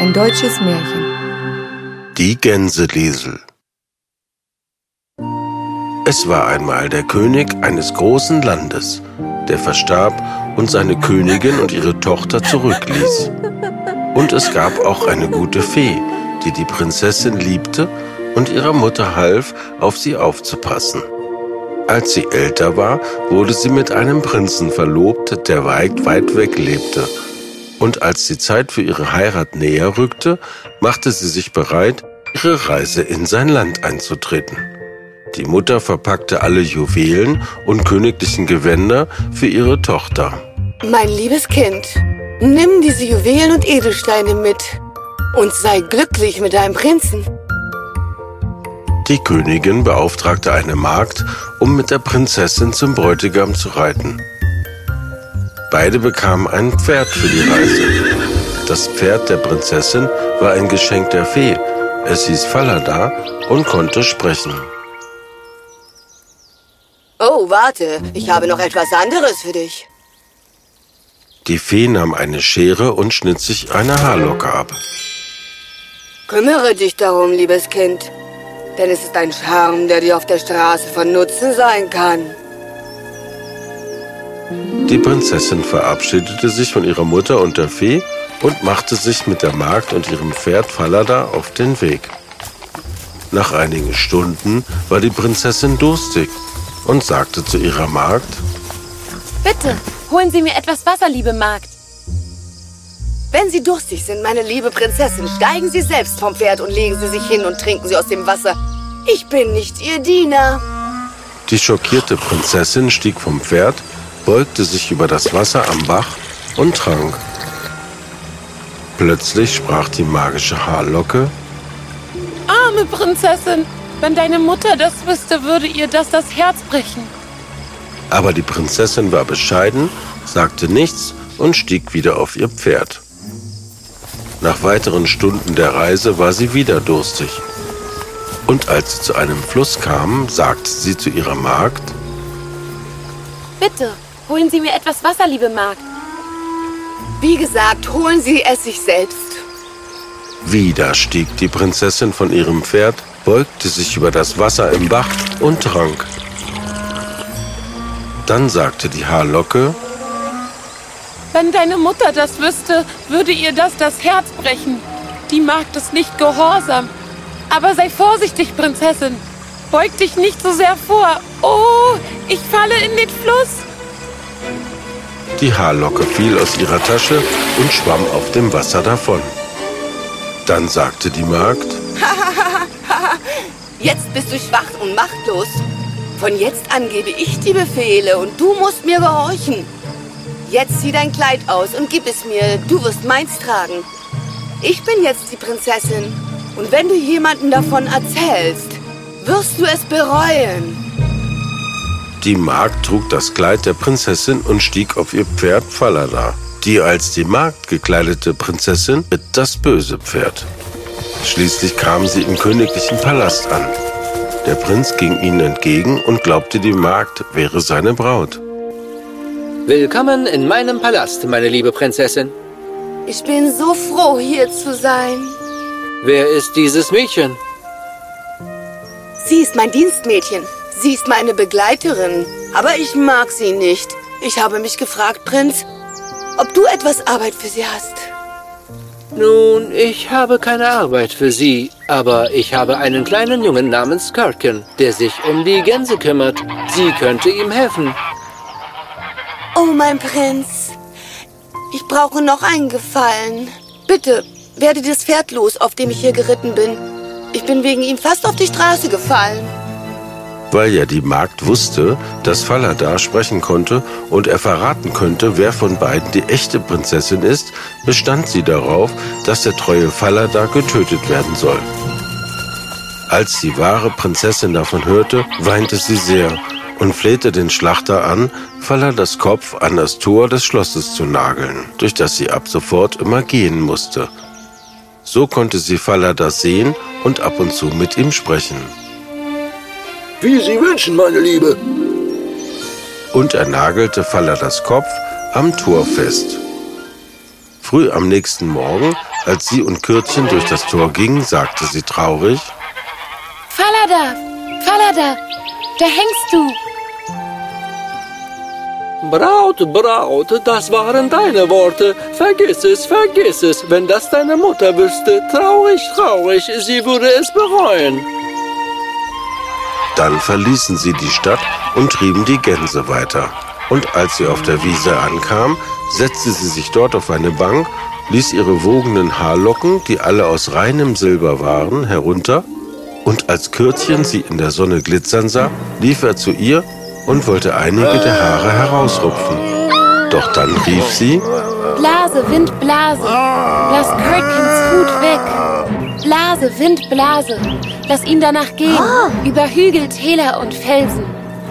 Ein deutsches Märchen. Die Gänseliesel Es war einmal der König eines großen Landes, der verstarb und seine Königin und ihre Tochter zurückließ. Und es gab auch eine gute Fee, die die Prinzessin liebte und ihrer Mutter half, auf sie aufzupassen. Als sie älter war, wurde sie mit einem Prinzen verlobt, der weit, weit weg lebte und als die Zeit für ihre Heirat näher rückte, machte sie sich bereit, ihre Reise in sein Land einzutreten. Die Mutter verpackte alle Juwelen und königlichen Gewänder für ihre Tochter. Mein liebes Kind, nimm diese Juwelen und Edelsteine mit und sei glücklich mit deinem Prinzen. Die Königin beauftragte eine Magd, um mit der Prinzessin zum Bräutigam zu reiten. Beide bekamen ein Pferd für die Reise. Das Pferd der Prinzessin war ein Geschenk der Fee. Es hieß Falada und konnte sprechen. Oh, warte, ich habe noch etwas anderes für dich. Die Fee nahm eine Schere und schnitt sich eine Haarlocke ab. Kümmere dich darum, liebes Kind, denn es ist ein Charme, der dir auf der Straße von Nutzen sein kann. Die Prinzessin verabschiedete sich von ihrer Mutter und der Fee und machte sich mit der Magd und ihrem Pferd Falada auf den Weg. Nach einigen Stunden war die Prinzessin durstig und sagte zu ihrer Magd, Bitte, holen Sie mir etwas Wasser, liebe Magd. Wenn Sie durstig sind, meine liebe Prinzessin, steigen Sie selbst vom Pferd und legen Sie sich hin und trinken Sie aus dem Wasser. Ich bin nicht Ihr Diener. Die schockierte Prinzessin stieg vom Pferd beugte sich über das Wasser am Bach und trank. Plötzlich sprach die magische Haarlocke. Arme Prinzessin, wenn deine Mutter das wüsste, würde ihr das das Herz brechen. Aber die Prinzessin war bescheiden, sagte nichts und stieg wieder auf ihr Pferd. Nach weiteren Stunden der Reise war sie wieder durstig. Und als sie zu einem Fluss kam, sagte sie zu ihrer Magd, Bitte, Holen Sie mir etwas Wasser, liebe Magd. Wie gesagt, holen Sie es sich selbst. Wieder stieg die Prinzessin von ihrem Pferd, beugte sich über das Wasser im Bach und trank. Dann sagte die Haarlocke, Wenn deine Mutter das wüsste, würde ihr das das Herz brechen. Die Magd ist nicht gehorsam. Aber sei vorsichtig, Prinzessin. Beug dich nicht so sehr vor. Oh, ich falle in den Fluss. Die Haarlocke fiel aus ihrer Tasche und schwamm auf dem Wasser davon. Dann sagte die Magd, Jetzt bist du schwach und machtlos. Von jetzt an gebe ich die Befehle und du musst mir gehorchen. Jetzt zieh dein Kleid aus und gib es mir, du wirst meins tragen. Ich bin jetzt die Prinzessin und wenn du jemanden davon erzählst, wirst du es bereuen. Die Magd trug das Kleid der Prinzessin und stieg auf ihr Pferd Falada. Die als die Magd gekleidete Prinzessin ritt das böse Pferd. Schließlich kamen sie im königlichen Palast an. Der Prinz ging ihnen entgegen und glaubte, die Magd wäre seine Braut. Willkommen in meinem Palast, meine liebe Prinzessin. Ich bin so froh, hier zu sein. Wer ist dieses Mädchen? Sie ist mein Dienstmädchen. Sie ist meine Begleiterin, aber ich mag sie nicht. Ich habe mich gefragt, Prinz, ob du etwas Arbeit für sie hast. Nun, ich habe keine Arbeit für Sie, aber ich habe einen kleinen Jungen namens Kirkin, der sich um die Gänse kümmert. Sie könnte ihm helfen. Oh, mein Prinz, ich brauche noch einen Gefallen. Bitte, werde das Pferd los, auf dem ich hier geritten bin. Ich bin wegen ihm fast auf die Straße gefallen. Weil ja die Magd wusste, dass Falada sprechen konnte und er verraten könnte, wer von beiden die echte Prinzessin ist, bestand sie darauf, dass der treue Falada getötet werden soll. Als die wahre Prinzessin davon hörte, weinte sie sehr und flehte den Schlachter an, Faladas Kopf an das Tor des Schlosses zu nageln, durch das sie ab sofort immer gehen musste. So konnte sie Falada sehen und ab und zu mit ihm sprechen. Wie Sie wünschen, meine Liebe. Und er nagelte Falladas Kopf am Tor fest. Früh am nächsten Morgen, als sie und Kürtchen durch das Tor gingen, sagte sie traurig, Falada, Falada, da hängst du. Braut, Braut, das waren deine Worte. Vergiss es, vergiss es. Wenn das deine Mutter wüsste, traurig, traurig, sie würde es bereuen. Dann verließen sie die Stadt und trieben die Gänse weiter. Und als sie auf der Wiese ankam, setzte sie sich dort auf eine Bank, ließ ihre wogenden Haarlocken, die alle aus reinem Silber waren, herunter, und als Kürzchen sie in der Sonne glitzern sah, lief er zu ihr und wollte einige der Haare herausrupfen. Doch dann rief sie, Blase, Wind, Blase, lass Curtkins Hut weg. Blase, Wind, Blase, lass ihn danach gehen, über Hügel, Täler und Felsen.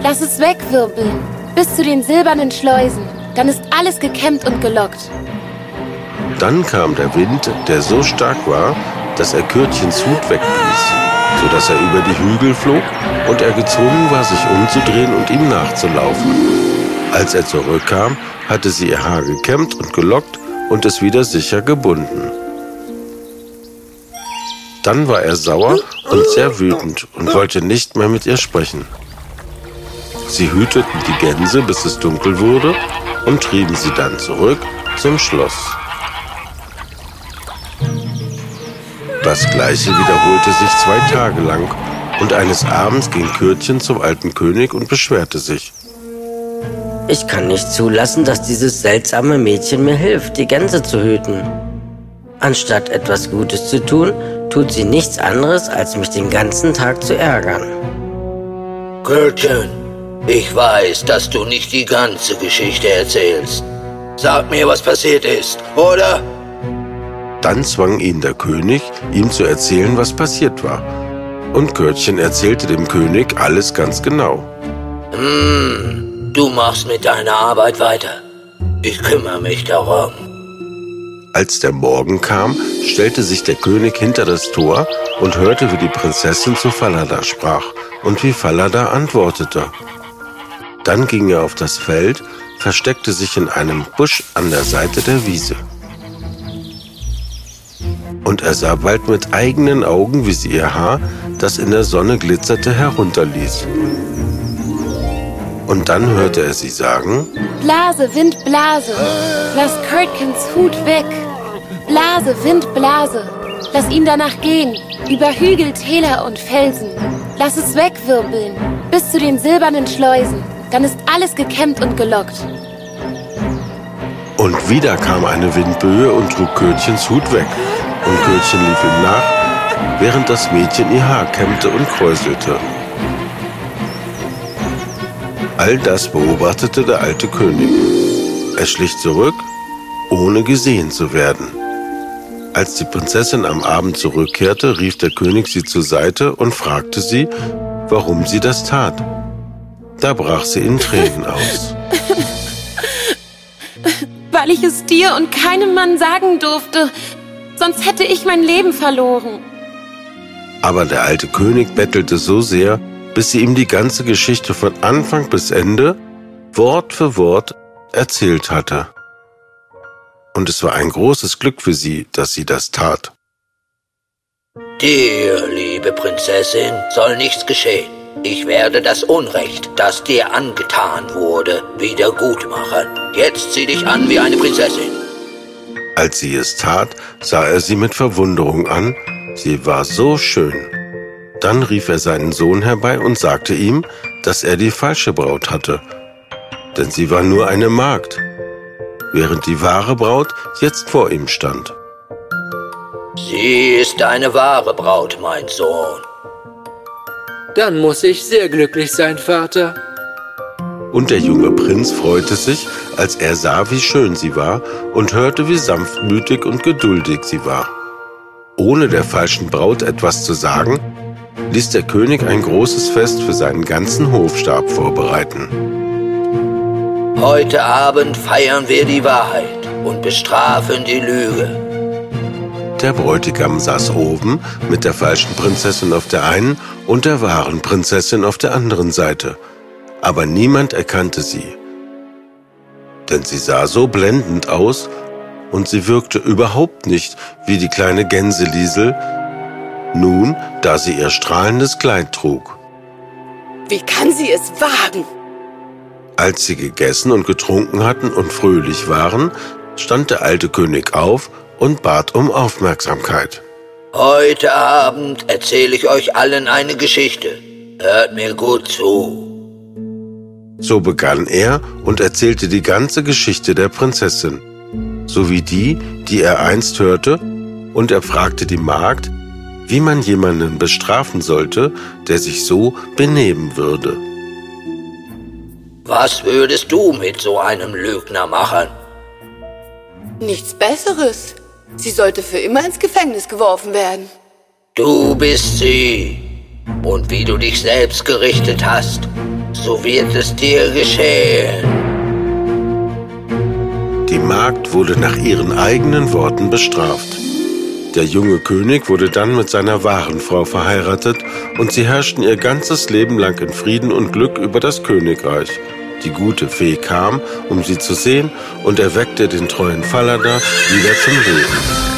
Lass es wegwirbeln, bis zu den silbernen Schleusen. Dann ist alles gekämmt und gelockt. Dann kam der Wind, der so stark war, dass er Kürtchens Hut wegblies, so dass er über die Hügel flog und er gezwungen war, sich umzudrehen und ihm nachzulaufen. Als er zurückkam, hatte sie ihr Haar gekämmt und gelockt und es wieder sicher gebunden. Dann war er sauer und sehr wütend und wollte nicht mehr mit ihr sprechen. Sie hüteten die Gänse, bis es dunkel wurde, und trieben sie dann zurück zum Schloss. Das gleiche wiederholte sich zwei Tage lang, und eines Abends ging Kürtchen zum alten König und beschwerte sich. Ich kann nicht zulassen, dass dieses seltsame Mädchen mir hilft, die Gänse zu hüten. Anstatt etwas Gutes zu tun, tut sie nichts anderes, als mich den ganzen Tag zu ärgern. Kürtchen, ich weiß, dass du nicht die ganze Geschichte erzählst. Sag mir, was passiert ist, oder? Dann zwang ihn der König, ihm zu erzählen, was passiert war. Und Kürtchen erzählte dem König alles ganz genau. Hm, du machst mit deiner Arbeit weiter. Ich kümmere mich darum. Als der Morgen kam, stellte sich der König hinter das Tor und hörte, wie die Prinzessin zu Falada sprach und wie Falada antwortete. Dann ging er auf das Feld, versteckte sich in einem Busch an der Seite der Wiese. Und er sah bald mit eigenen Augen, wie sie ihr Haar, das in der Sonne glitzerte, herunterließ. Und dann hörte er sie sagen, Blase, Wind, Blase, lass Curtkins Hut weg. Blase, Wind, Blase, lass ihn danach gehen, über Hügel, Täler und Felsen. Lass es wegwirbeln, bis zu den silbernen Schleusen. Dann ist alles gekämmt und gelockt. Und wieder kam eine Windböe und trug Kötchens Hut weg. Und Kötchen lief ihm nach, während das Mädchen ihr Haar kämmte und kräuselte. All das beobachtete der alte König. Er schlich zurück, ohne gesehen zu werden. Als die Prinzessin am Abend zurückkehrte, rief der König sie zur Seite und fragte sie, warum sie das tat. Da brach sie in Tränen aus. Weil ich es dir und keinem Mann sagen durfte, sonst hätte ich mein Leben verloren. Aber der alte König bettelte so sehr, bis sie ihm die ganze Geschichte von Anfang bis Ende, Wort für Wort, erzählt hatte. Und es war ein großes Glück für sie, dass sie das tat. Dir, liebe Prinzessin, soll nichts geschehen. Ich werde das Unrecht, das dir angetan wurde, wieder gut machen. Jetzt zieh dich an wie eine Prinzessin. Als sie es tat, sah er sie mit Verwunderung an. Sie war so schön. Dann rief er seinen Sohn herbei und sagte ihm, dass er die falsche Braut hatte. Denn sie war nur eine Magd, während die wahre Braut jetzt vor ihm stand. Sie ist eine wahre Braut, mein Sohn. Dann muss ich sehr glücklich sein, Vater. Und der junge Prinz freute sich, als er sah, wie schön sie war und hörte, wie sanftmütig und geduldig sie war. Ohne der falschen Braut etwas zu sagen, ließ der König ein großes Fest für seinen ganzen Hofstab vorbereiten. Heute Abend feiern wir die Wahrheit und bestrafen die Lüge. Der Bräutigam saß oben mit der falschen Prinzessin auf der einen und der wahren Prinzessin auf der anderen Seite, aber niemand erkannte sie. Denn sie sah so blendend aus und sie wirkte überhaupt nicht wie die kleine Gänseliesel, nun, da sie ihr strahlendes Kleid trug. Wie kann sie es wagen? Als sie gegessen und getrunken hatten und fröhlich waren, stand der alte König auf und bat um Aufmerksamkeit. Heute Abend erzähle ich euch allen eine Geschichte. Hört mir gut zu. So begann er und erzählte die ganze Geschichte der Prinzessin, sowie die, die er einst hörte, und er fragte die Magd, wie man jemanden bestrafen sollte, der sich so benehmen würde. Was würdest du mit so einem Lügner machen? Nichts Besseres. Sie sollte für immer ins Gefängnis geworfen werden. Du bist sie. Und wie du dich selbst gerichtet hast, so wird es dir geschehen. Die Magd wurde nach ihren eigenen Worten bestraft. Der junge König wurde dann mit seiner wahren Frau verheiratet und sie herrschten ihr ganzes Leben lang in Frieden und Glück über das Königreich. Die gute Fee kam, um sie zu sehen, und erweckte den treuen Falada wieder zum Leben.